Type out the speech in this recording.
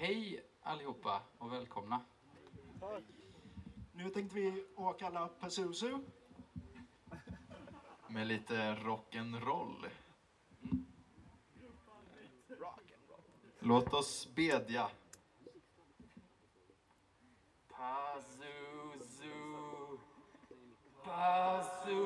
Hej allihopa och välkomna. Nu tänkte vi åka alla Pazuzu. Med lite rock'n'roll. Låt oss bedja. Pazuzu, Pazuzu.